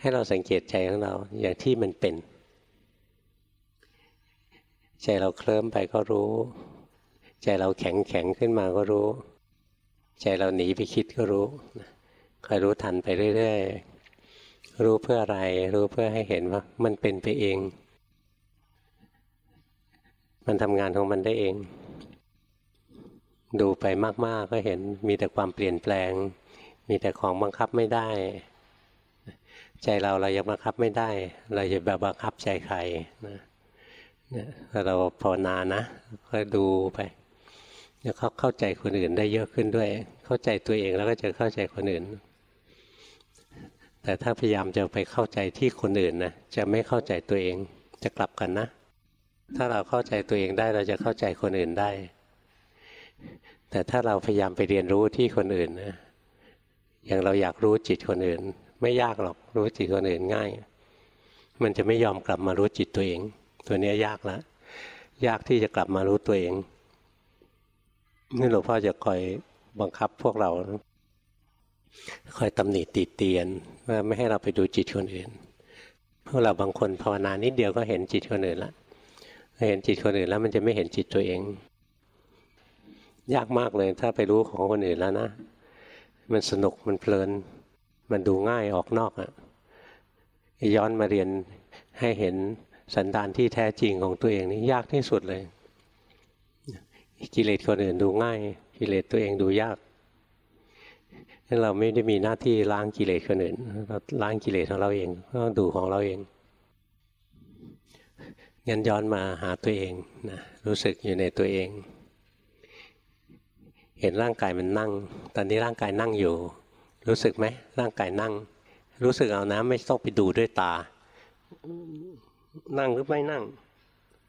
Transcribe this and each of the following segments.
ให้เราสังเกตใจของเราอย่างที่มันเป็น ใจเราเคลิ้มไปก็รู้ ใจเราแข็งแข็งขึ้นมาก็รู้ ใจเราหนีไปคิดก็รู้คอยรู้ทันไปเรื่อยๆ รู้เพื่ออะไร รู้เพื่อให้เห็นว่ามันเป็นไปเอง มันทำงานของมันได้เอง ดูไปมากๆก็เห็นมีแต่ความเปลี่ยนแปลง มีแต่ของบังคับไม่ได้ ใจเราเรายังบังคับไม่ได้ เราจะแบบบังคับใจใครนะเราภาวนานะก็ดูไปแล้วเขาเข้าใจคนอื่นได้เยอะขึ้นด้วย เข้าใจตัวเองแล้วก็จะเข้าใจคนอื่น แต่ถ้าพยายามจะไปเข้าใจที่คนอื่นนะจะไม่เข้าใจตัวเองจะกลับกันนะ ถ้าเราเข้าใจตัวเองได้เราจะเข้าใจคนอื่นได้ แต่ถ้าเราพยายามไปเรียนรู้ที่คนอื่นนะอย่างเราอยากรู้จิตคนอื่น ไม่ยากหรอกรู้จิตคนอื่นง่าย มันจะไม่ยอมกลับมารู้จิตตัวเอง ตัวนี้ยากแล้วยากที่จะกลับมารู้ตัวเองนี่หลวงพ่อจะคอยบังคับพวกเราคอยตำหนิติเตียนว่าไม่ให้เราไปดูจิตคนอื่นพวกเราบางคนภาวนานิดเดียวก็เห็นจิตคนอื่นละเห็นจิตคนอื่นแล้วมันจะไม่เห็นจิตตัวเอง ยากมากเลยถ้าไปรู้ของคนอื่นแล้วนะ มันสนุกมันเพลิน มันดูง่ายออกนอกอะย้อนมาเรียนให้เห็นสันดานที่แท้จริงของตัวเองนี่ยากที่สุดเลย กิเลสคนอื่นดูง่าย กิเลสตัวเองดูยากเราไม่ได้มีหน้าที่ล้างกิเลสคนอื่นเราล้างกิเลสของเราเองต้องดูของเราเองงั้นย้อนมาหาตัวเองนะรู้สึกอยู่ในตัวเอง เห็นร่างกายมันนั่ง ตอนนี้ร่างกายนั่งอยู่ รู้สึกไหมร่างกายนั่ง รู้สึกเอานะไม่ต้องไปดูด้วยตา นั่งหรือไม่นั่ง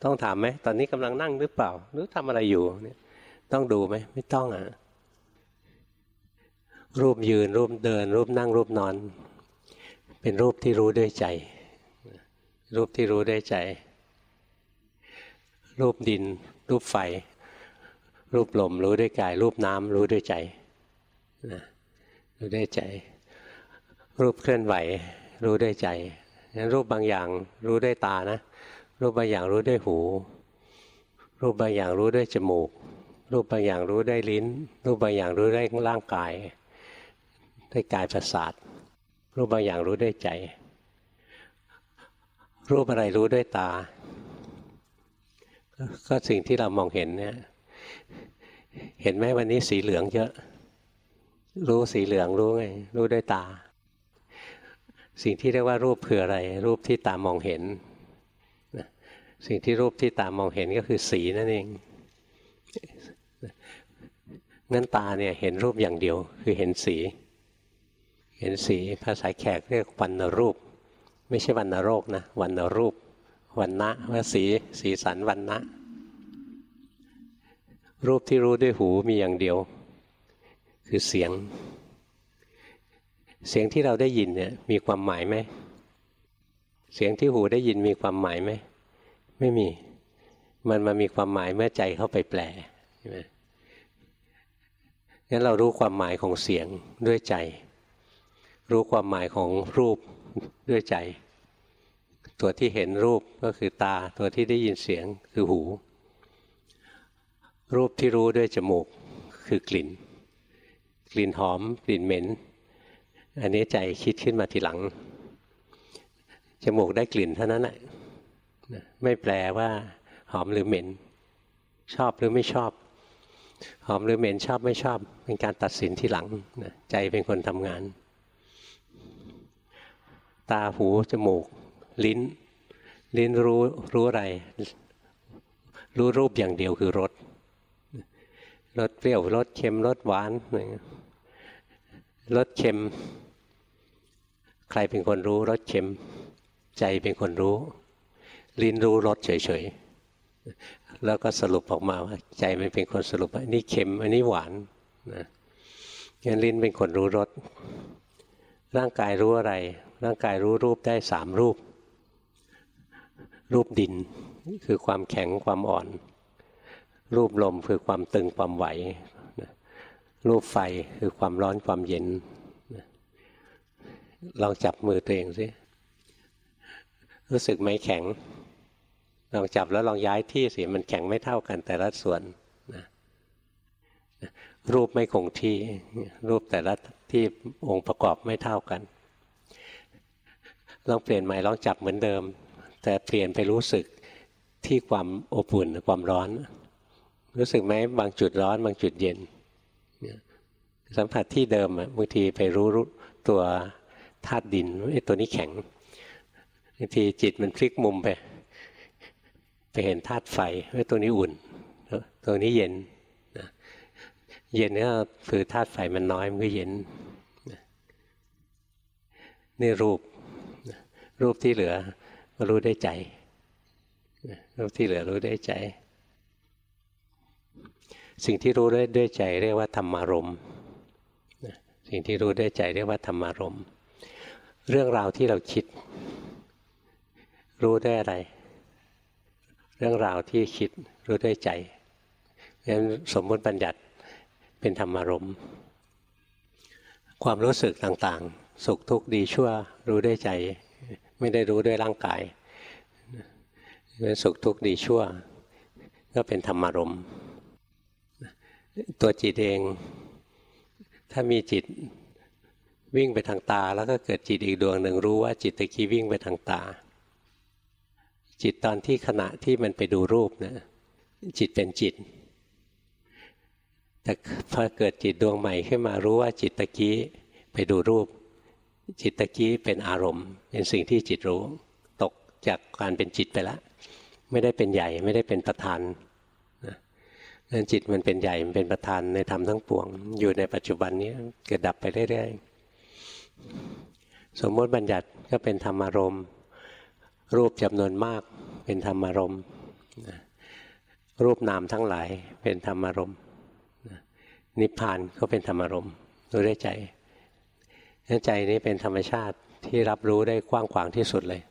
ต้องถามไหมตอนนี้กำลังนั่งหรือเปล่า หรือทำอะไรอยู่เนี่ยต้องดูไหมไม่ต้องอะรูปยืนรูปเดิน รูปนั่งรูปนอน เป็นรูปที่รู้ด้วยใจ รูปที่รู้ด้วยใจ รูปดิน รูปไฟ รูปลมรู้ด้วยกาย รูปน้ำรู้ด้วยใจนะ รู้ได้ใจ รูปเคลื่อนไหว รู้ได้ใจงั้นรูปบางอย่างรู้ได้ตานะ รูปบางอย่างรู้ได้หู รูปบางอย่างรู้ได้จมูก รูปบางอย่างรู้ได้ลิ้น รูปบางอย่างรู้ได้ร่างกายได้กายประสาท รูปบางอย่างรู้ได้ใจ รูปอะไรรู้ด้วยตา ก็สิ่งที่เรามองเห็นเนี่ยเห็นไหมวันนี้สีเหลืองเยอะ รู้สีเหลืองรู้ไง รู้ด้วยตา สิ่งที่เรียกว่ารูปคืออะไร รูปที่ตามองเห็น สิ่งที่รูปที่ตามองเห็นก็คือสีนั่นเองงั้นตาเนี่ยเห็นรูปอย่างเดียว คือเห็นสี เห็นสีภาษาแขกเรียกวันนรูป ไม่ใช่วันนโรคนะวันนรูปวันนะว่าสีสีสันวันนะรูปที่รู้ด้วยหูมีอย่างเดียว คือเสียง เสียงที่เราได้ยินเนี่ยมีความหมายไหม เสียงที่หูได้ยินมีความหมายไหม ไม่มี มันมามีความหมายเมื่อใจเข้าไปแปลใช่ไหมงั้นเรารู้ความหมายของเสียงด้วยใจ รู้ความหมายของรูปด้วยใจ ตัวที่เห็นรูปก็คือตา ตัวที่ได้ยินเสียงคือหู รูปที่รู้ด้วยจมูกคือกลิ่น กลิ่นหอม กลิ่นเหม็น อันนี้ใจคิดขึ้นมาทีหลัง จมูกได้กลิ่นเท่านั้นแหละไม่แปลว่าหอมหรือเหม็น ชอบหรือไม่ชอบ หอมหรือเหม็นชอบไม่ชอบ เป็นการตัดสินทีหลังใจเป็นคนทำงาน ตาหู จมูก ลิ้น ลิ้นรู้รู้อะไร รู้รูปอย่างเดียวคือรสรสเปรี้ยวรสเค็มรสหวานร รสเค็ม ใครเป็นคนรู้รสเค็ม ใจเป็นคนรู้ ลิ้นรู้รสเฉยๆ แล้วก็สรุปออกมาว่า ใจมันเป็นคนสรุปว่านี่เค็มอันนี้หวานนะงั้นลิ้นเป็นคนรู้รสร่างกายรู้อะไร ร่างกายรู้รูปได้สามรูป รูปดินคือความแข็งความอ่อน รูปลมคือความตึงความไหว รูปไฟคือความร้อนความเย็นลองจับมือตัวเองสิรู้สึกไหมแข็ง ลองจับแล้วลองย้ายที่สิมันแข็งไม่เท่ากันแต่ละส่วนนะรูปไม่คงที่ รูปแต่ละที่องค์ประกอบไม่เท่ากันลองเปลี่ยนใหม่ลองจับเหมือนเดิม แต่เปลี่ยนไปรู้สึกที่ความอบอุ่นความร้อน รู้สึกไหมบางจุดร้อน บางจุดเย็น สัมผัสที่เดิมบางทีไปรู้ตัวธาตุดินไอ้ตัวนี้แข็งบางทีจิตมันพลิกมุมไป ไปเห็นธาตุไฟไอ้ตัวนี้อุ่น ตัวนี้เย็นเย็นก็คือธาตุไฟมันน้อยมันก็เย็นนี่รูปรูปที่เหลือรู้ได้ใจรูปที่เหลือรู้ได้ใจ สิ่งที่รู้ได้ด้วยใจเรียกว่าธรรมารม สิ่งที่รู้ได้ใจเรียกว่าธรรมารมเรื่องราวที่เราคิด รู้ได้อะไร เรื่องราวที่คิดรู้ได้ใจงั้นสมมติบัญญัติเป็นธรรมารมความรู้สึกต่างๆ สุขทุกข์ดีชั่วรู้ได้ใจ ไม่ได้รู้ด้วยร่างกายเป็นสุขทุกข์ดีชั่ว ก็เป็นธรรมารมตัวจิตเอง ถ้ามีจิตวิ่งไปทางตา แล้วก็เกิดจิตอีกดวงหนึ่งรู้ว่าจิตตะกี้วิ่งไปทางตา จิตตอนที่ขณะที่มันไปดูรูปนะจิตเป็นจิต แต่พอเกิดจิตดวงใหม่ขึ้นมารู้ว่าจิตตะกี้ไปดูรูป จิตตะกี้เป็นอารมณ์ เป็นสิ่งที่จิตรู้ ตกจากการเป็นจิตไปแล้วไม่ได้เป็นใหญ่ไม่ได้เป็นประธาน นั่นจิตมันเป็นใหญ่มันเป็นประธานในธรรมทั้งปวง อยู่ในปัจจุบันนี้เกิดดับไปเรื่อยๆสมมติบัญญัติก็เป็นธรรมารมณ์รูปจำนวนมากเป็นธรรมารมณ์รูปนามทั้งหลายเป็นธรรมารมณ์นิพพานก็เป็นธรรมารมณ์รู้ได้ใจใจนี้เป็นธรรมชาติที่รับรู้ได้กว้างขวางที่สุดเลย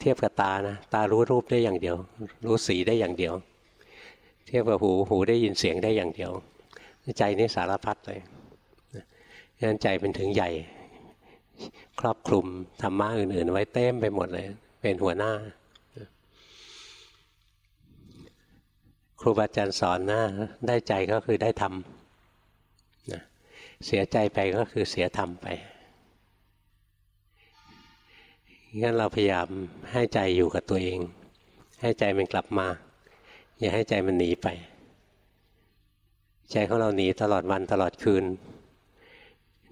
เทียบกับตานะตารู้รูปได้อย่างเดียว รู้สีได้อย่างเดียว เทียบกับหูหูได้ยินเสียงได้อย่างเดียว ใจนี่สารพัดเลยงั้นใจเป็นถึงใหญ่ ครอบคลุมธรรมะอื่น ๆ ไว้เต็มไปหมดเลย เป็นหัวหน้า ครูบาอาจารย์สอนนะได้ใจก็คือได้ธรรมเสียใจไปก็คือเสียธรรมไปงั้นเราพยายามให้ใจอยู่กับตัวเอง ให้ใจมันกลับมา อย่าให้ใจมันหนีไป ใจของเราหนีตลอดวันตลอดคืน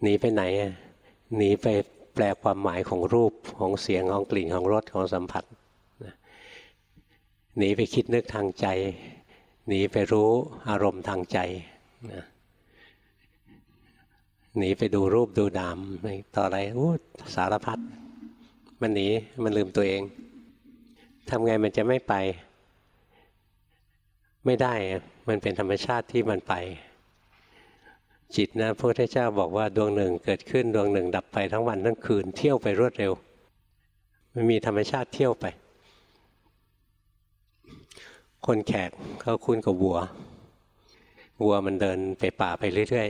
หนีไปไหน หนีไปแปลความหมายของรูปของเสียงของกลิ่นของรสของสัมผัสหนีไปคิดนึกทางใจ หนีไปรู้อารมณ์ทางใจหนีไปดูรูปดูดามต่ออะไรอู้สารพัดมันหนีมันลืมตัวเองทำไงมันจะไม่ไป ไม่ได้ มันเป็นธรรมชาติที่มันไป จิตนะพระพุทธเจ้าบอกว่าดวงหนึ่งเกิดขึ้นดวงหนึ่ง ดับไปทั้งวันทั้งคืนเที่ยวไปรวดเร็ว มันมีธรรมชาติเที่ยวไป คนแขกเขาคุ้นกับวัว วัวมันเดินไปป่าไปเรื่อย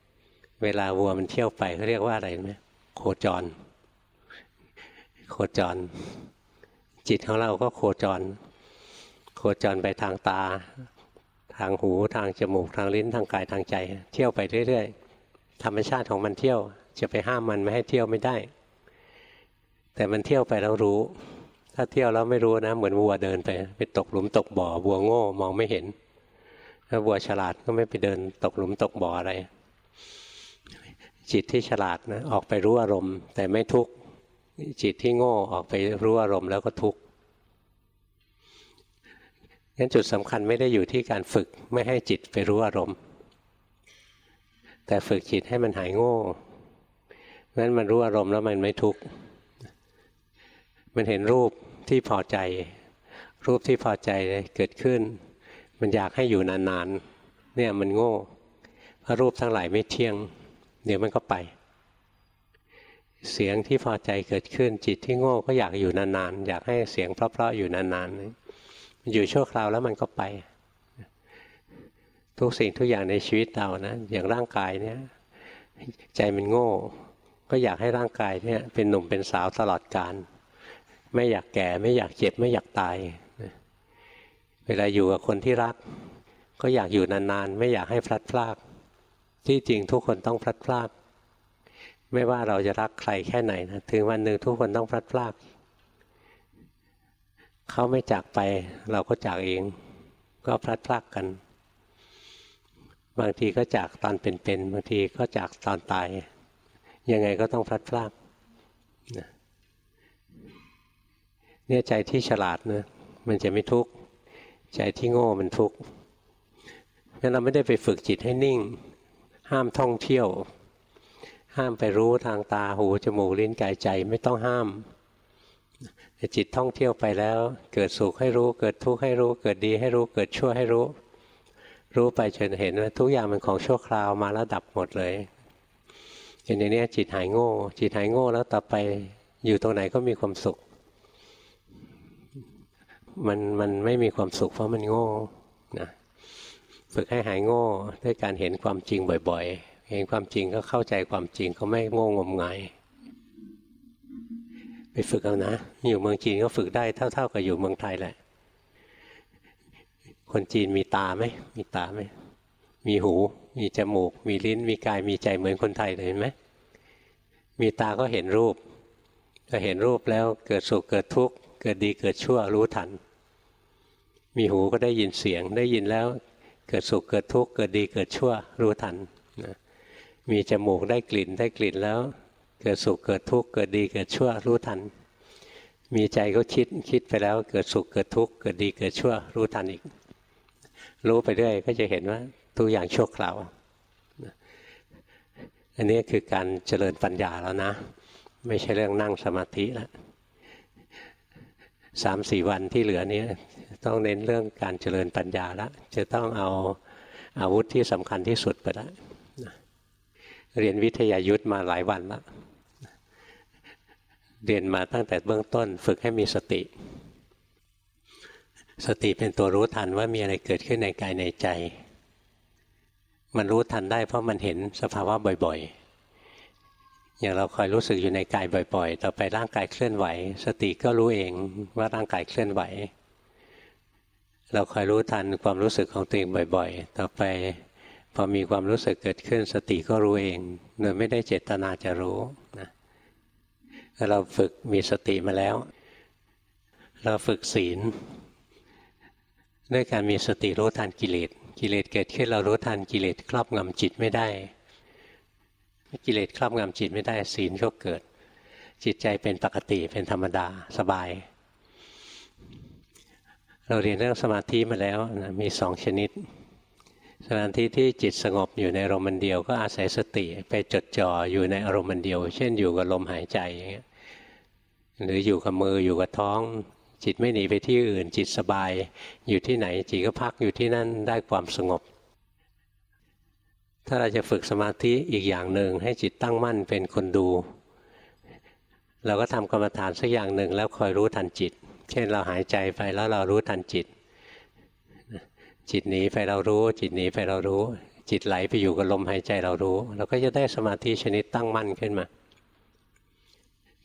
ๆ เวลาวัวมันเที่ยวไปเขาเรียกว่าอะไรไหมโคจร โคจร จิตของเราก็โคจร โคจรไปทางตา ทางหูทางจมูกทางลิ้นทางกายทางใจ เที่ยวไปเรื่อยๆธรรมชาติของมันเที่ยว จะไปห้ามมันไม่ให้เที่ยวไม่ได้ แต่มันเที่ยวไปแล้วรู้ ถ้าเที่ยวแล้วไม่รู้นะ เหมือนวัวเดินไป ไปตกหลุมตกบ่อวัวโง่มองไม่เห็นถ้าวัวฉลาดก็ไม่ไปเดินตกหลุมตกบ่ออะไรจิตที่ฉลาดนะออกไปรู้อารมณ์ แต่ไม่ทุกข์จิตที่โง่ออกไปรู้อารมณ์แล้วก็ทุกข์ งั้นจุดสำคัญไม่ได้อยู่ที่การฝึกไม่ให้จิตไปรู้อารมณ์ แต่ฝึกจิตให้มันหายโง่งั้นมันรู้อารมณ์แล้วมันไม่ทุกข์มันเห็นรูปที่พอใจ รูปที่พอใจเกิดขึ้น มันอยากให้อยู่นานๆเนี่ยมันโง่เพราะรูปทั้งหลายไม่เที่ยง เดี๋ยวมันก็ไป เสียงที่พอใจเกิดขึ้นจิตที่โง่ก็อยากอยู่นานๆอยากให้เสียงเพราะๆอยู่นานๆ อยู่ชั่วคราวแล้วมันก็ไป ทุกสิ่งทุกอย่างในชีวิตเรานะอย่างร่างกายเนี่ย ใจมันโง่ ก็อยากให้ร่างกายเนี่ย เป็นหนุ่มเป็นสาวตลอดกาลไม่อยากแก่ไม่อยากเจ็บไม่อยากตายเวลาอยู่กับคนที่รัก ก็อยากอยู่นานๆ ไม่อยากให้พลัดพราก ที่จริงทุกคนต้องพลัดพราก ไม่ว่าเราจะรักใครแค่ไหนนะถึงวันหนึ่งทุกคนต้องพลัดพราก เขาไม่จากไปเราก็จากเอง ก็พลัดพรากกัน บางทีก็จากตอนเป็นๆบางทีก็จากตอนตาย ยังไงก็ต้องพลัดพรากเนี่ยใจที่ฉลาดนะมันจะไม่ทุกข์ใจที่โง่มันทุกข์งั้นเราไม่ได้ไปฝึกจิตให้นิ่ง ห้ามท่องเที่ยว ห้ามไปรู้ทางตาหูจมูกลิ้นกายใจไม่ต้องห้าม จิตท่องเที่ยวไปแล้ว เกิดสุขให้รู้ เกิดทุกข์ให้รู้ เกิดดีให้รู้ เกิดชั่วให้รู้ รู้ไปจนเห็นว่าทุกอย่างมันของชั่วคราวมาแล้วดับหมดเลยอย่างนี้จิตหายโง่ จิตหายโง่แล้วต่อไปอยู่ตรงไหนก็มีความสุข มันมันไม่มีความสุขเพราะมันโง่นะฝึกให้หายโง่ด้วยการเห็นความจริงบ่อย ๆ เห็นความจริงก็เข้าใจความจริงก็ไม่โง่งมงาย ไปฝึกเอานะ อยู่เมืองจีนก็ฝึกได้เท่า ๆ กับอยู่เมืองไทยแหละ คนจีนมีตาไหม มีตาไหม มีหู มีจมูก มีลิ้น มีกาย มีใจเหมือนคนไทยเลยเห็นไหม มีตาก็เห็นรูปก็เห็นรูปแล้วเกิดสุขเกิดทุกข์เกิดดีเกิดชั่วรู้ทัน มีหูก็ได้ยินเสียง ได้ยินแล้วเกิดสุขเกิดทุกข์เกิดดีเกิดชั่วรู้ทันนะมีจมูกได้กลิ่นได้กลิ่นแล้ว เกิดสุขเกิดทุกข์เกิดดีเกิดชั่วรู้ทัน มีใจก็คิดคิดไปแล้วเกิดสุขเกิดทุกข์เกิดดีเกิดชั่วรู้ทันอีก รู้ไปเรื่อยก็จะเห็นว่าทุกอย่างชั่วคราวอันนี้คือการเจริญปัญญาแล้วนะ ไม่ใช่เรื่องนั่งสมาธิแล้วสามสี่วันที่เหลือนี้ต้องเน้นเรื่องการเจริญปัญญาแล้วจะต้องเอาอาวุธที่สำคัญที่สุดไปแล้วเรียนวิทยายุทธมาหลายวันแล้ว เรียนมาตั้งแต่เบื้องต้น ฝึกให้มีสติ สติเป็นตัวรู้ทันว่ามีอะไรเกิดขึ้นในกายในใจ มันรู้ทันได้เพราะมันเห็นสภาวะบ่อยๆ อย่างเราคอยรู้สึกอยู่ในกายบ่อย ๆ ต่อไปร่างกายเคลื่อนไหว สติก็รู้เองว่าร่างกายเคลื่อนไหว เราคอยรู้ทันความรู้สึกของตัวเองบ่อย ๆ ต่อไปพอมีความรู้สึกเกิดขึ้น สติก็รู้เองโดยไม่ได้เจตนาจะรู้นะ เราฝึกมีสติมาแล้ว เราฝึกศีล ด้วยการมีสติรู้ทันกิเลสกิเลสเกิดขึ้นเรารู้ทันกิเลสครอบงำจิตไม่ได้กิเลสครอบงำจิตไม่ได้ศีลก็เกิด จิตใจเป็นปกติเป็นธรรมดาสบาย เราเรียนเรื่องสมาธิมาแล้วนะมีสองชนิด สมาธิที่จิตสงบอยู่ในอารมณ์เดียวก็อาศัยสติไปจดจ่ออยู่ในอารมณ์เดียว เช่นอยู่กับลมหายใจอย่างเงี้ยหรืออยู่กับมืออยู่กับท้อง จิตไม่หนีไปที่อื่น จิตสบาย อยู่ที่ไหนจิตก็พักอยู่ที่นั่นได้ความสงบ ถ้าเราจะฝึกสมาธิอีกอย่างหนึ่งให้จิตตั้งมั่นเป็นคนดู เราก็ทำกรรมฐานสักอย่างหนึ่งแล้วคอยรู้ทันจิต เช่นเราหายใจไปแล้วเรารู้ทันจิต จิตหนีไปเรารู้ จิตหนีไปเรารู้ จิตไหลไปอยู่กับลมหายใจเรารู้ เราก็จะได้สมาธิชนิดตั้งมั่นขึ้นมา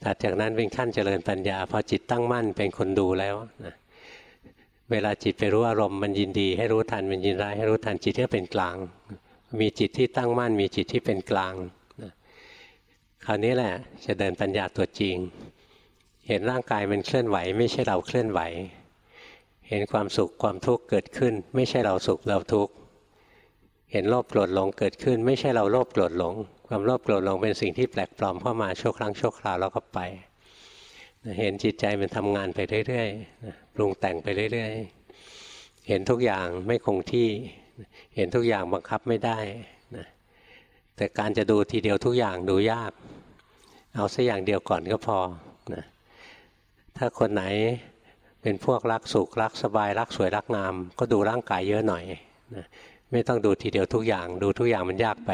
ถัดจากนั้นเป็นขั้นเจริญปัญญาพอจิตตั้งมั่นเป็นคนดูแล้วนะเวลาจิตไปรู้อารมณ์มันยินดี ให้รู้ทันมันยินร้ายให้รู้ทันจิตก็เป็นกลาง มีจิตที่ตั้งมั่น มีจิตที่เป็นกลางนะคราวนี้แหละจะเดินปัญญาตัวจริง เห็นร่างกายมันเคลื่อนไหว ไม่ใช่เราเคลื่อนไหว เห็นความสุขความทุกข์เกิดขึ้น ไม่ใช่เราสุขเราทุกข์เห็นโลภโกรธหลงเกิดขึ้น ไม่ใช่เราโลภโกรธหลง ความโลภโกรธหลงเป็นสิ่งที่แปลกปลอมเข้ามาชั่วครั้งชั่วคราวแล้วก็ไป เห็นจิตใจมันทำงานไปเรื่อยๆปรุงแต่งไปเรื่อยๆ เห็นทุกอย่างไม่คงที่ เห็นทุกอย่างบังคับไม่ได้นะแต่การจะดูทีเดียวทุกอย่างดูยาก เอาสักอย่างเดียวก่อนก็พอนะถ้าคนไหน เป็นพวกรักสุขรักสบายรักสวยรักงาม ก็ดูร่างกายเยอะหน่อยนะไม่ต้องดูทีเดียวทุกอย่าง ดูทุกอย่างมันยากไป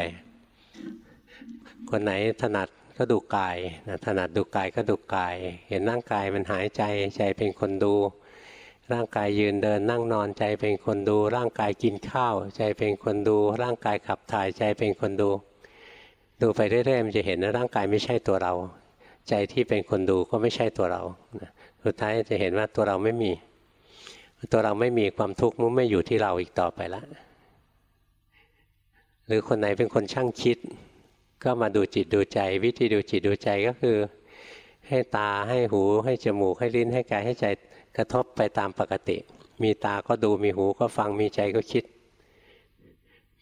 คนไหนถนัดก็ดูกายนะถนัดดูกายก็ดูกาย เห็นร่างกายมันหายใจใจเป็นคนดู ร่างกายยืนเดินนั่งนอนใจเป็นคนดู ร่างกายกินข้าว ใจเป็นคนดู ร่างกายขับถ่ายใจเป็นคนดู ดูไปเรื่อยๆมันจะเห็นนะร่างกายไม่ใช่ตัวเรา ใจที่เป็นคนดูก็ไม่ใช่ตัวเรา สุดท้ายจะเห็นว่าตัวเราไม่มี ตัวเราไม่มีความทุกข์มันไม่อยู่ที่เราอีกต่อไปแล้วหรือคนไหนเป็นคนช่างคิด ก็มาดูจิตดูใจ วิธีดูจิตดูใจก็คือ ให้ตาให้หูให้จมูกให้ลิ้นให้กายให้ใจกระทบไปตามปกติ มีตาก็ดูมีหูก็ฟังมีใจก็คิด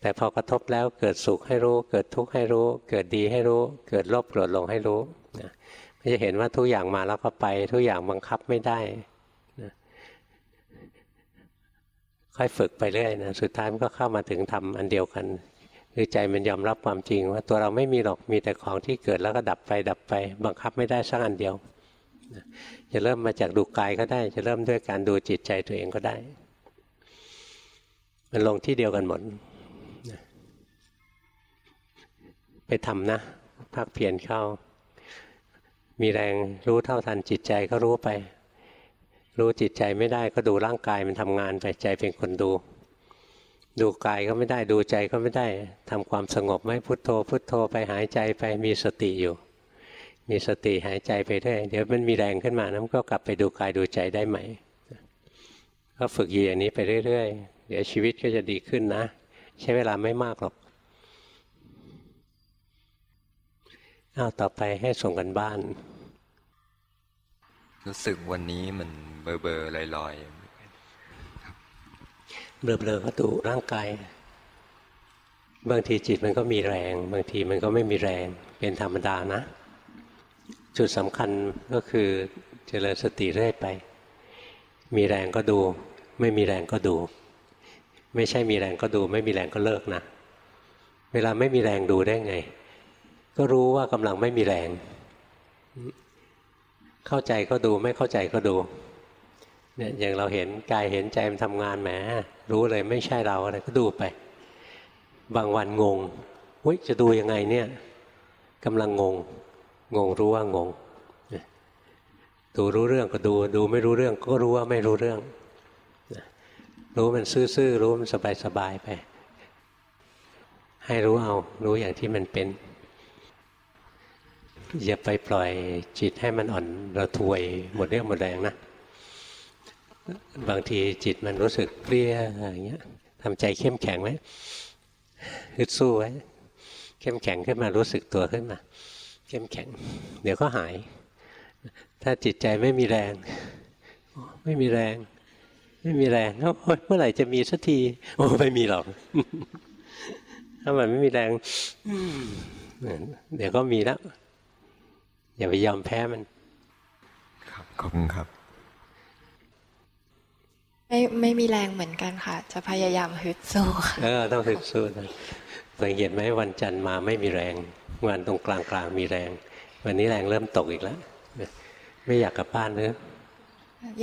แต่พอกระทบแล้วเกิดสุขให้รู้ เกิดทุกข์ให้รู้ เกิดดีให้รู้ เกิดโลภโกรธลงให้รู้นะ จะเห็นว่าทุกอย่างมาแล้วก็ไป ทุกอย่างบังคับไม่ได้นะค่อยฝึกไปเรื่อยนะสุดท้ายมันก็เข้ามาถึงทำอันเดียวกันคือใจมันยอมรับความจริง ว่าตัวเราไม่มีหรอกมีแต่ของที่เกิดแล้วก็ดับไปดับไป บังคับไม่ได้สักอันเดียวจะเริ่มมาจากดูกายก็ได้ จะเริ่มด้วยการดูจิตใจตัวเองก็ได้ มันลงที่เดียวกันหมดไปทำนะพักเพียรเข้า มีแรงรู้เท่าทันจิตใจก็รู้ไป รู้จิตใจไม่ได้ก็ดูร่างกายมันทำงานไปใจเป็นคนดู ดูกายก็ไม่ได้ดูใจก็ไม่ได้ทำความสงบไม่พุโทโธ พุโทโธไปหายใจไปมีสติอยู่ มีสติหายใจไปได้ เดี๋ยวมันมีแรงขึ้นมานั้นก็กลับไปดูกายดูใจได้ไหมก็ฝึกอยู่อย่างนี้ไปเรื่อยๆ เดี๋ยวชีวิตก็จะดีขึ้นนะ ใช้เวลาไม่มากหรอก อ้าวต่อไปให้ส่งกันบ้าน รู้สึกวันนี้มันเบอร์เบอร์ลอยลอยเบลอๆก็ดูร่างกาย บางทีจิตมันก็มีแรง บางทีมันก็ไม่มีแรงเป็นธรรมดานะ จุดสำคัญก็คือเจริญสติเรื่อยไป มีแรงก็ดู ไม่มีแรงก็ดู ไม่ใช่มีแรงก็ดู ไม่มีแรงก็เลิกนะ เวลาไม่มีแรงดูได้ไง ก็รู้ว่ากำลังไม่มีแรง เข้าใจก็ดูไม่เข้าใจก็ดูเนี่ยอย่างเราเห็นกายเห็นใจมันทำงานแหมรู้เลยไม่ใช่เราอะไรก็ดูไป บางวันงงวิจะดูยังไงเนี่ยกำลังงง งงรู้ว่างงดูรู้เรื่องก็ดูดูไม่รู้เรื่องก็รู้ว่าไม่รู้เรื่อง รู้มันซื่อๆรู้มันสบายๆไป ให้รู้เอา รู้อย่างที่มันเป็น อย่าไปปล่อยจิตให้มันอ่อนระทวยหมดเรื่องหมดแรงนะ บางทีจิตมันรู้สึกเปรี้ยอะไรเงี้ยทำใจเข้มแข็งไว้ฮึดสู้ไว้ เข้มแข็งขึ้นมารู้สึกตัวขึ้นมา เข้มแข็ง เดี๋ยวก็หาย ถ้าจิตใจไม่มีแรง ไม่มีแรง ไม่มีแรงเมื่อไหร่จะมีสักทีโอ้ไม่มีหรอกถ้ามันไม่มีแรงเดี๋ยวก็มีแล้ว อย่าไปยอมแพ้มัน ครับขอบคุณครับ ไม่ไม่มีแรงเหมือนกันค่ะ จะพยายามฮึดสู้ค่ะเออต้องฮึดสู้นะสังเกตไหมวันจันทร์มาไม่มีแรง วันตรงกลางกลางมีแรง วันนี้แรงเริ่มตกอีกแล้วไม่อยากกลับบ้านเลย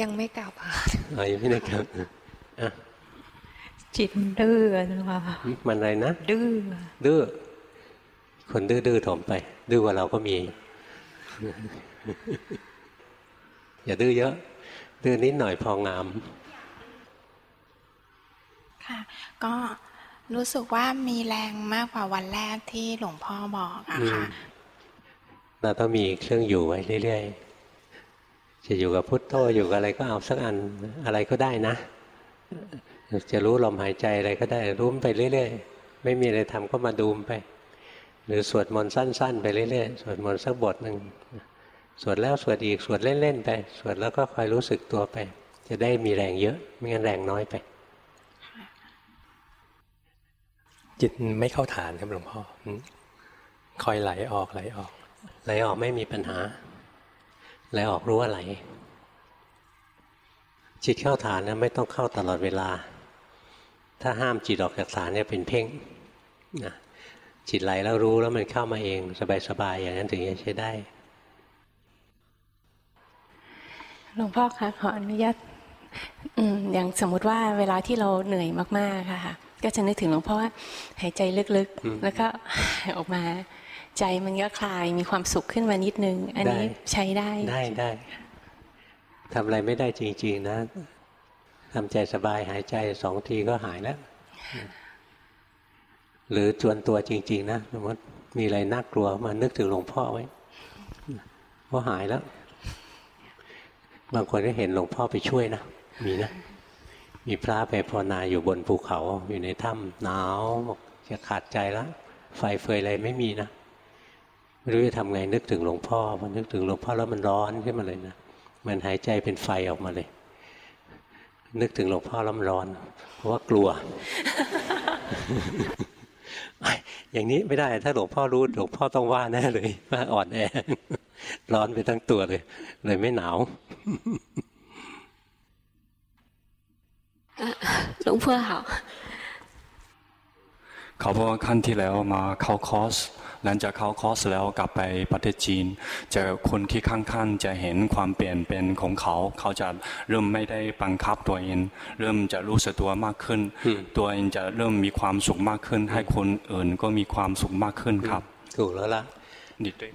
ยังไม่กลับค่ะอ๋อยังไม่ได้กลับอะจิตดื้อนะคะมันอะไรนะ ดื้อ ดื้อ คนดื้อดื้อถมไป ดื้อกว่าเราก็มี อย่าดื้อเยอะ ดื้อนิดหน่อยพองาม ค่ะ ก็รู้สึกว่ามีแรงมากกว่าวันแรกที่หลวงพ่อบอกอะค่ะเราต้องมีเครื่องอยู่ไว้เรื่อยๆ จะอยู่กับพุทโธอยู่กับอะไรก็เอาสักอันอะไรก็ได้นะ จะรู้ลมหายใจอะไรก็ได้รู้ไปเรื่อยๆ ไม่มีอะไรทำก็มาดูมไป หรือสวดมนต์สั้น ๆ ไปเรื่อยๆ สวดมนต์สักบทหนึ่งสวดแล้วสวดอีกสวดเล่น ๆ ไป สวดแล้วก็คอยรู้สึกตัวไป จะได้มีแรงเยอะ ไม่งั้นแรงน้อยไป จิตไม่เข้าฐานครับหลวงพ่อคอยไหลออกไหลออก ไหลออกไม่มีปัญหา ไหลออกรู้ว่าไหล จิตเข้าฐานนะไม่ต้องเข้าตลอดเวลา ถ้าห้ามจิตออกจากฐานเนี่ยเป็นเพ่งนะ จิตไหลแล้วรู้แล้วมันเข้ามาเองสบายๆอย่างนั้นถึงจะใช้ได้หลวงพ่อคะขออนุญาตอย่างสมมุติว่าเวลาที่เราเหนื่อยมากๆค่ะ ก็จะนึกถึงหลวงพ่อว่าหายใจลึกๆ แล้วก็ออกมาใจมันก็คลายมีความสุขขึ้นมานิดนึง อันนี้ใช้ได้ได้ได้ทำอะไรไม่ได้จริง ๆ นะทำใจสบายหายใจสองทีก็หายแล้ว หรือจวนตัวจริง ๆ นะสมมติมีอะไรน่ากลัวมานึกถึงหลวงพ่อไว้พอหายแล้ว บางคนก็เห็นหลวงพ่อไปช่วยนะมีนะ มีพระไปภาวนาอยู่บนภูเขาอยู่ในถ้ำหนาวบอกจะขาดใจแล้วไฟเฟยอะไรไม่มีนะไม่รู้จะทำไงนึกถึงหลวงพ่อพอนึกถึงหลวงพ่อแล้วมันร้อนขึ้นมาเลยนะมันหายใจเป็นไฟออกมาเลย นึกถึงหลวงพ่อแล้วมันร้อน เพราะว่ากลัว อย่างนี้ไม่ได้ถ้าหลวงพ่อรู้หลวงพ่อต้องว่าแน่เลยว่าอ่อนแอร้อนไปทั้งตัวเลย เลยไม่หนาวหลวงพ่อ好เขาบอกว่าขั้นที่แล้วมาเข้าคอร์ส หลังจากเข้าคอร์สแล้วกลับไปประเทศจีนเจะคนที่ข้างๆจะเห็นความเปลี่ยนเป็นของเขา เขาจะเริ่มไม่ได้บังคับตัวเอง เริ่มจะรู้สึกตัวมากขึ้นอืมตัวเองจะเริ่มมีความสุขมากขึ้น ให้คนอื่นก็มีความสุขมากขึ้นครับ ถูกแล้วล่ะดีด้วย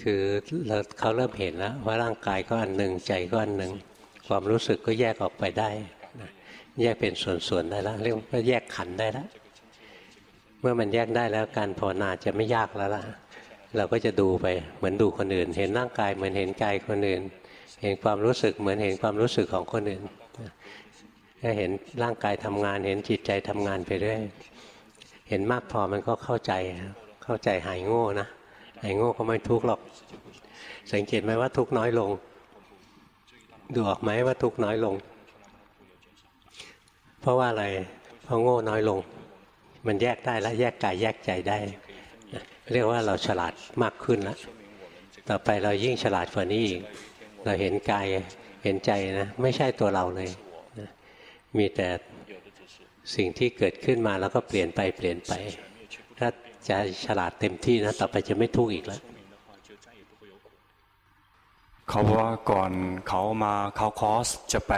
คือเราเขาเริ่มเห็นแล้วว่าร่างกายก็อันหนึ่งใจก็อันหนึ่งความรู้สึกก็แยกออกไปได้นะแยกเป็นส่วนๆได้แล้วเรียกว่าแยกขันธ์ได้แล้วเมื่อมันแยกได้แล้วการภาวนาจะไม่ยากแล้วล่ะ เราก็จะดูไปเหมือนดูคนอื่น เห็นร่างกายเหมือนเห็นกายคนอื่น เห็นความรู้สึกเหมือนเห็นความรู้สึกของคนอื่นถ้าเห็นร่างกายทำงาน เห็นจิตใจทำงานไปเรื่อยเห็นมากพอมันก็เข้าใจเข้าใจหายโง่นะหายโง่ก็ไม่ทุกข์หรอก สังเกตไหมว่าทุกข์น้อยลงดูออกไหมว่าทุกข์น้อยลง เพราะว่าอะไรเพราะโง่น้อยลง มันแยกได้แล้วแยกกายแยกใจได้ เรียกว่าเราฉลาดมากขึ้นแล้วต่อไปเรายิ่งฉลาดกว่านี้อีก เราเห็นกายเห็นใจนะ ไม่ใช่ตัวเราเลยนะมีแต่สิ่งที่เกิดขึ้นมาแล้วก็เปลี่ยนไปเปลี่ยนไป ถ้าจะฉลาดเต็มที่นะ ต่อไปจะไม่ทุกข์อีกแล้วเขาบอกว่าก่อนเขามาเขาคอร์สจะไป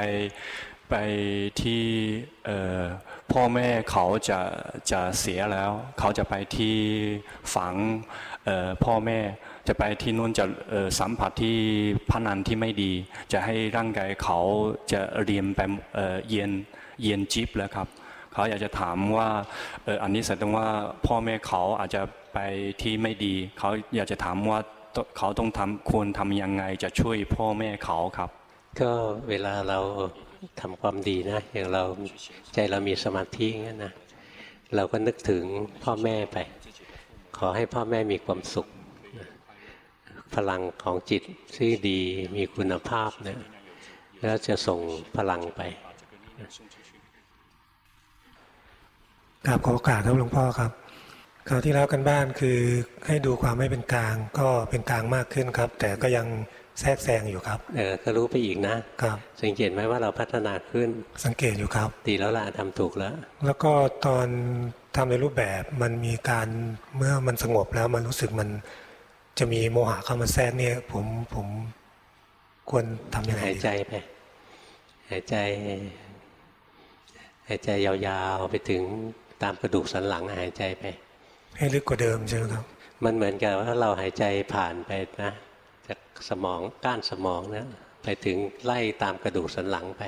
ไปที่พ่อแม่เขาจะจะเสียแล้ว เขาจะไปที่ฝังพ่อแม่จะไปที่นู่นจะสัมผัสที่พนันที่ไม่ดี จะให้ร่างกายเขาจะเรียนไปเอ่อเย็นเย็นจิบแล้วครับเขาอยากจะถามว่าอออันนี้แสดงว่าพ่อแม่เขาอาจจะไปที่ไม่ดี เขาอยากจะถามว่าเขาต้องทำควรทำยังไงจะช่วยพ่อแม่เขาครับ ก็เวลาเรา ทำความดีนะอย่างเราใจเรามีสมาธิงั้นนะเราก็นึกถึงพ่อแม่ไป ขอให้พ่อแม่มีความสุข พลังของจิตที่ดีมีคุณภาพเนี่ยแล้วจะส่งพลังไปกราบขอโอกาสครับหลวงพ่อครับคราวที่แล้วกันบ้านคือให้ดูความไม่เป็นกลางก็เป็นกลางมากขึ้นครับ แต่ก็ยัง แทรกแซงอยู่ครับเออก็รู้ไปอีกนะครับ สังเกตไหมว่าเราพัฒนาขึ้น สังเกตอยู่ครับดีแล้วล่ะทำถูกแล้ว แล้วก็ตอนทำในรูปแบบมันมีการเมื่อมันสงบแล้วมันรู้สึกมันจะมีโมหะเข้ามาแทรกเนี่ย ผมผมควรทำยังไงหายดีใจไปหายใจหายใจยาวๆไปถึงตามกระดูกสันหลังหายใจไป ให้ลึกกว่าเดิมใช่ไหมครับ มันเหมือนกับว่าเราหายใจผ่านไปนะจาก สมองก้านสมองนะไปถึงไล่ตามกระดูกสันหลังไป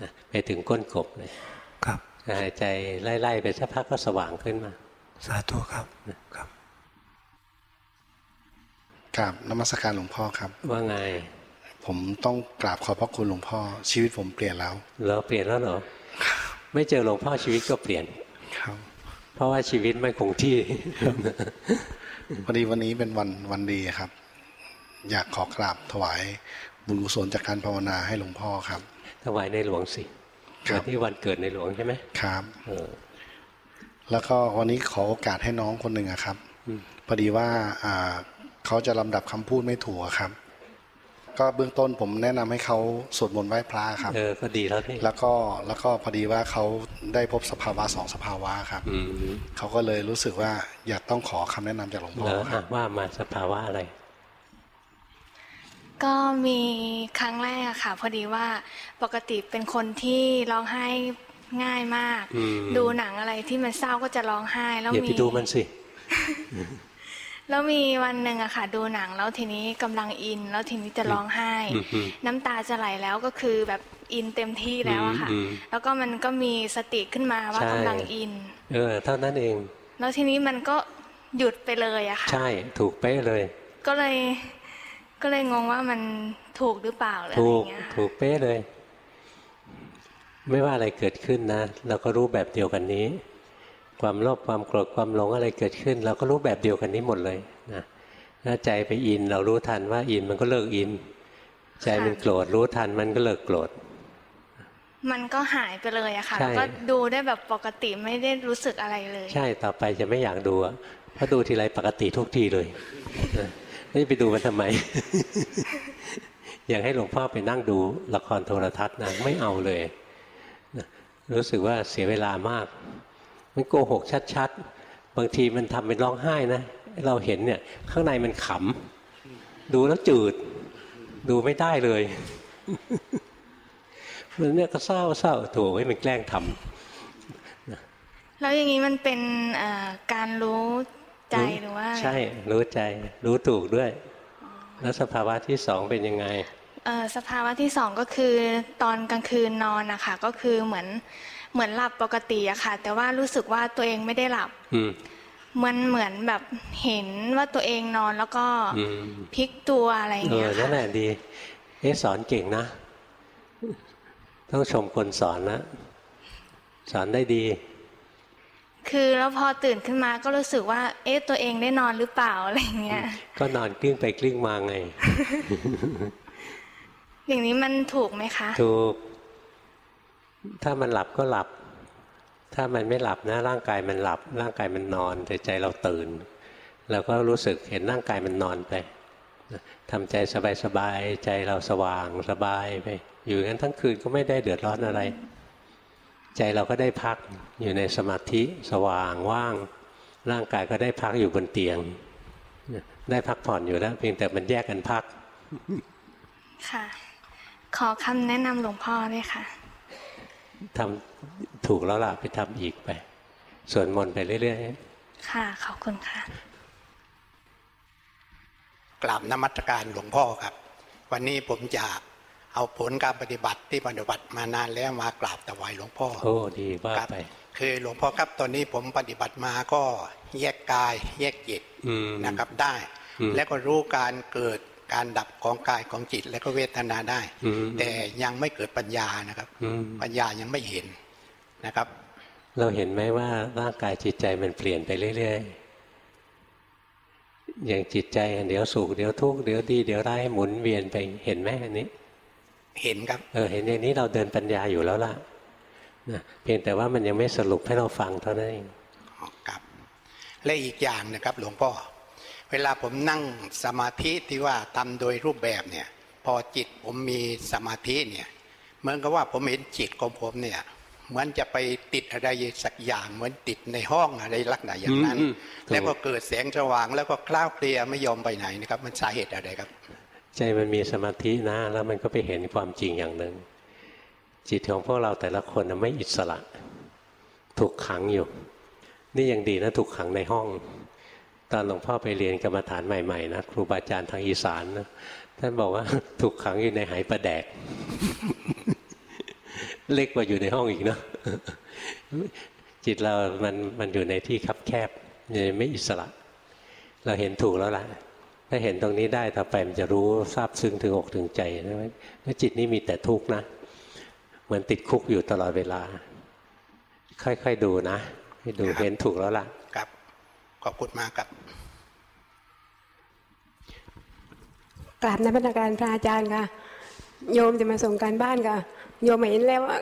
นะไปถึงก้นกบเลยครับหายใจไล่ๆไปสักพักก็สว่างขึ้นมา สาธุครับครับกราบนมัสการหลวงพ่อครับ ว่าไง ผมต้องกราบขอบพระคุณหลวงพ่อ ชีวิตผมเปลี่ยนแล้วเราเปลี่ยนแล้วเหรอไม่เจอหลวงพ่อชีวิตก็เปลี่ยนครับ เพราะว่าชีวิตไม่คงที่พอดีวันนี้เป็นวันวันดีครับ อยากขอกราบถวายบุญกุศลจากการภาวนาให้หลวงพ่อครับ ถวายในหลวงสิครัวับนที่วันเกิดในหลวงใช่ไหมครับเออแล้วก็วันนี้ขอโอกาสให้น้องคนหนึ่งอะครับพอดีว่าอ่าเขาจะลำดับคำพูดไม่ถูกอะครับ ก็เบื้องต้นผมแนะนำให้เขาสวดมนต์ไหว้พระครับ เออก็ดีแล้วนี่แล้วก็แล้วก็พอดีว่าเขาได้พบสภาวะสองสภาวะครับอืมเขาก็เลยรู้สึกว่าอยากต้องขอคำแนะนำจากหลวงพ่อแล้วครัอะบว่ามาสภาวะอะไร ก็มีครั้งแรกอะค่ะ พอดีว่าปกติเป็นคนที่ร้องไห้ง่ายมาก อืม ดูหนังอะไรที่มันเศร้าก็จะร้องไห้แล้วอย่ามี ไปดูมันสิ แล้วมีวันหนึ่งอะค่ะ ดูหนังแล้วทีนี้กำลังอิน แล้วทีนี้จะร้องไห้ อืมอืมน้ำตาจะไหลแล้วก็คือแบบอินเต็มที่แล้วอะค่ะ อืมอืมแล้วก็มันก็มีสติขึ้นมาว่าใช่ กำลังอิน เออเท่านั้นเองแล้วทีนี้มันก็หยุดไปเลยอะค่ะ ใช่ถูกเป๊ะเลย ก็เลย ก็เลยงงว่ามันถูกหรือเปล่าหรืออะไรถูกเงี้ยถูกเป๊ะเลย ไม่ว่าอะไรเกิดขึ้นนะเราก็รู้แบบเดียวกันนี้ ความโลภความโกรธความหลงอะไรเกิดขึ้น เราก็รู้แบบเดียวกันนี้หมดเลยนะถ้าใจไปอินเรารู้ทันว่าอินมันก็เลิกอิน ใจมันโกรธรู้ทันมันก็เลิกโกรธมันก็หายไปเลยอะค่ะใช่แล้วก็ดูได้แบบปกติไม่ได้รู้สึกอะไรเลย ใช่ต่อไปจะไม่อยากดูอะเพราะดูทีไรปกติทุกทีเลย นะไม่ไปดูมันทำไม อยากให้หลวงพ่อไปนั่งดูละครโทรทัศน์นะไม่เอาเลย รู้สึกว่าเสียเวลามาก มันโกหกชัดๆ บางทีมันทำเป็นร้องไห้นะ เราเห็นเนี่ย ข้างในมันขำ ดูแล้วจืด ดูไม่ได้เลย มันเนี่ยก็เศร้าเศร้าโถูให้มันแกล้งทำแล้วอย่างนี้มันเป็นการรู้ ใจหรือว่าอะไรใช่รู้ใจรู้ถูกด้วย แล้วสภาวะที่สองเป็นยังไงเอ่อสภาวะที่สองก็คือตอนกลางคืนนอนนะคะก็คือเหมือนเหมือนหลับปกติอะค่ะ แต่ว่ารู้สึกว่าตัวเองไม่ได้หลับอืมมันเหมือนแบบเห็นว่าตัวเองนอนแล้วก็อืมพลิกตัวอะไรอย่างเอเงี้อยนั่นแหค่ะละดีเอ๊ะสอนเก่งนะ ต้องชมคนสอนนะ สอนได้ดี คือแล้วพอตื่นขึ้นมาก็รู้สึกว่า เอ๊ะตัวเองได้นอนหรือเปล่าอะไรอย่างเงี้ย ก็นอนกลิ้งไปกลิ้งมาไง อย่างนี้มันถูกไหมคะ ถูก ถ้ามันหลับก็หลับ ถ้ามันไม่หลับนะ ร่างกายมันหลับ ร่างกายมันนอนแต่ใจเราตื่นเราก็รู้สึกเห็นร่างกายมันนอนไปทำใจสบายๆใจเราสว่างสบายไปอยู่งั้นทั้งคืนก็ไม่ได้เดือดร้อนอะไร ใจเราก็ได้พักอยู่ในสมาธิสว่างว่าง ร่างกายก็ได้พักอยู่บนเตียง ได้พักผ่อนอยู่แล้ว เพียงแต่มันแยกกันพัก ค่ะ ขอคำแนะนำหลวงพ่อด้วยค่ะทำถูกแล้วล่ะไปทำอีกไปส่วนมนต์ไปเรื่อยค่ะ ขอบคุณค่ะ กราบนมัสการหลวงพ่อครับ วันนี้ผมจะ เอาผลการปฏิบัติที่ปฏิบัติมานานแล้วมากราบถวายหลวงพ่อๆโอ้ดีว่าครับไปคือหลวงพ่อครับตอนนี้ผมปฏิบัติมาก็แยกกายแยกจิตอืมนะครับได้อืมแล้วก็รู้การเกิดการดับของกายของจิตและก็เวทนาได้อืมแต่ยังไม่เกิดปัญญานะครับอืมปัญญายังไม่เห็นนะครับ เราเห็นไหมว่าร่างกายจิตใจมันเปลี่ยนไปเรื่อยๆอย่างจิตใจเดี๋ยวสุขเดี๋ยวทุกข์เดี๋ยวดีเดี๋ยวร้ายหมุนเวียนไปเห็นไหมอันนี้ เห็นครับเออเห็นอย่างนี้เราเดินปัญญาอยู่แล้วล่ะนะเพียงแต่ว่ามันยังไม่สรุปให้เราฟังเท่านั้นเองครับและอีกอย่างนะครับหลวงพ่อ เวลาผมนั่งสมาธิที่ว่าทำโดยรูปแบบเนี่ย พอจิตผมมีสมาธิเนี่ยเหมือนกับว่าผมเห็นจิตของผมเนี่ยเหมือนจะไปติดอะไรสักอย่างเหมือนติดในห้องอะไรลักษณะอย่างนั้นอืมถูกแล้วก็เกิดแสงสว่างแล้วก็คล้าวเคลียไม่ยอมไปไหนนะครับ มันสาเหตุอะไรครับ ใจมันมีสมาธินะ แล้วมันก็ไปเห็นความจริงอย่างหนึ่งจิตของพวกเราแต่ละคนนะไม่อิสระ ถูกขังอยู่ นี่ยังดีนะถูกขังในห้อง ตอนหลวงพ่อไปเรียนกรรมฐานใหม่ๆนะครูบาอาจารย์ทางอีสานนะท่านบอกว่าถูกขังอยู่ในหายประแดก เล็กกว่าอยู่ในห้องอีกเนาะจิตเรามันมันอยู่ในที่คับแคบไม่อิสระ เราเห็นถูกแล้วล่ะ ถ้าเห็นตรงนี้ได้ต่อไปมันจะรู้ทราบซึ้งถึงอกถึงใจนะว่าจิตนี่มีแต่ทุกข์นะเหมือนติดคุกอยู่ตลอดเวลา ค่อยๆดูนะให้ดูครับเห็นถูกแล้วล่ะครับขอบคุณมากครับกราบนมัสการพระอาจารย์ค่ะ โยมจะมาส่งการบ้านค่ะโยมเห็นแล้วว่า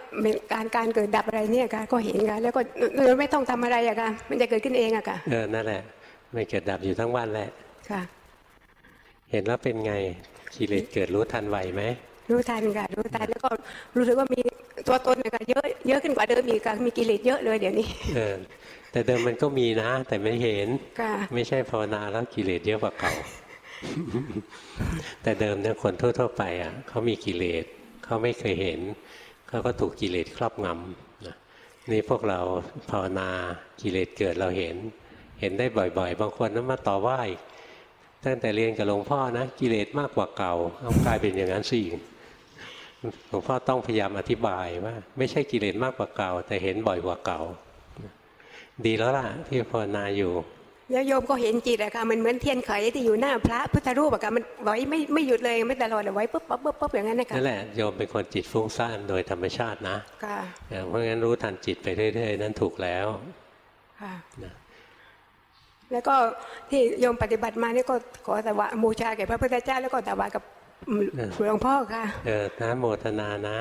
การการเกิดดับอะไรเนี่ยค่ะก็เห็นค่ะแล้วก็เราไม่ต้องทำอะไรอะค่ะมันจะเกิดขึ้นเองอะค่ะเออนั่นแหละ ไม่เกิดดับอยู่ทั้งวันแหละค่ะ เห็นแล้วเป็นไงกิเลสเกิดรู้ทันไหวไหมรู้ทันค่ะรู้ทันแล้วก็รู้สึกว่ามีตัวตนเนี่ยค่ะเยอะเยอะขึ้นกว่าเดิมอีกค่ะมีกิเลสเยอะเลยเดี๋ยวนี้เออแต่เดิมมันก็มีนะ แต่ไม่เห็นค่ะไม่ใช่ภาวนาแล้วกิเลสเยอะกว่าเก่าแต่เดิมเนี่ยคนทั่ว ๆ ไปอะเขามีกิเลสเขาไม่เคยเห็นเขาก็ถูกกิเลสครอบงำนะนี่พวกเราภาวนากิเลสเกิดเราเห็น เห็นได้บ่อย ๆ บางคนนั้นมาต่อว่าอีก ตั้งแต่เรียนกับหลวงพ่อนะกิเลสมากกว่าเก่าเอากลายเป็นอย่างนั้นสิหลวงพ่อต้องพยายามอธิบายว่า ไม่ใช่กิเลสมากกว่าเก่า แต่เห็นบ่อยกว่าเก่า ดีแล้วล่ะที่ภาวนาอยู่แล้วโยมก็เห็นจิตอะค่ะมันเหมือนเทียนไขที่อยู่หน้าพระพุทธรูปอะค่ะมันไหวไม่ไม่หยุดเลยไม่ตลอดอะไหวปุ๊บปุ๊บปุ๊บปุ๊บอย่างนั้นนะคะนั่นแหละโยมเป็นคนจิตฟุ้งซ่านโดยธรรมชาตินะค่ะเพราะงั้นรู้ทันจิตไปเรื่อยๆ นั่นถูกแล้วค่ะนะ แล้วก็ที่โยมปฏิบัติมานี่ก็ขอแต่ว่าบูชาแก่พระพุทธเจ้าแล้วก็แต่ว่ากับหลวงพ่อค่ะ เออนะโมทนานะ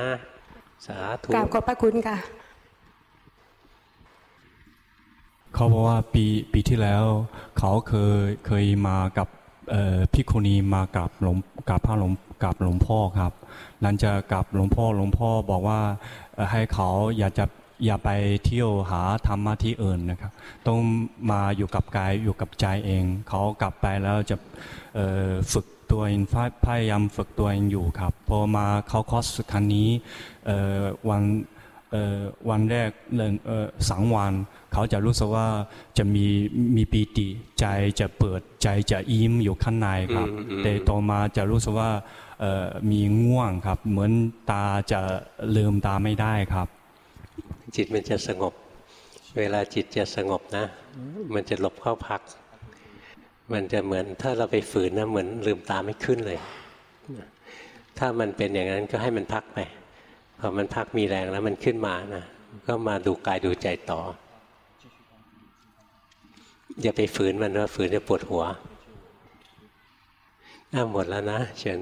สาธุกราบขอบพระคุณค่ะ เขาบอกว่าปีปีที่แล้ว เขาเคยเคยมากับเอ่อพี่คนนี้มากับหลวงกับพระหลวงกับหลวงพ่อครับหลังจากกับหลวงพ่อหลวงพ่อบอกว่าเอ่อให้เขาอย่าจะ อย่าไปเที่ยวหาธรรมะที่อื่นนะครับต้องมาอยู่กับกายอยู่กับใจเอง เขากลับไปแล้วจะเอ่อฝึกตัวเองพยพยายามฝึกตัวเองอยู่ครับพอมาเข้าคอร์สครั้งนี้เอ่อวันเอ่อวันแรกเรื่องเอ่อสองวัน เขาจะรู้สึกว่าจะมีมีปีติใจจะเปิดใจจะยิ้มอยู่ข้างในครับอืมอืมแต่ต่อมาจะรู้สึกว่าเอ่อมีง่วงครับ เหมือนตาจะลืมตาไม่ได้ครับ จิตมันจะสงบ เวลาจิตจะสงบนะ มันจะหลบเข้าพัก มันจะเหมือนถ้าเราไปฝืนนะเหมือนลืมตาไม่ขึ้นเลย ถ้ามันเป็นอย่างนั้นก็ให้มันพักไปพอมันพักมีแรงแล้วมันขึ้นมานะก็มาดูกายดูใจต่อ อย่าไปฝืนมันว่าฝืนจะปวดหัวน่าหมดแล้วนะเชิญ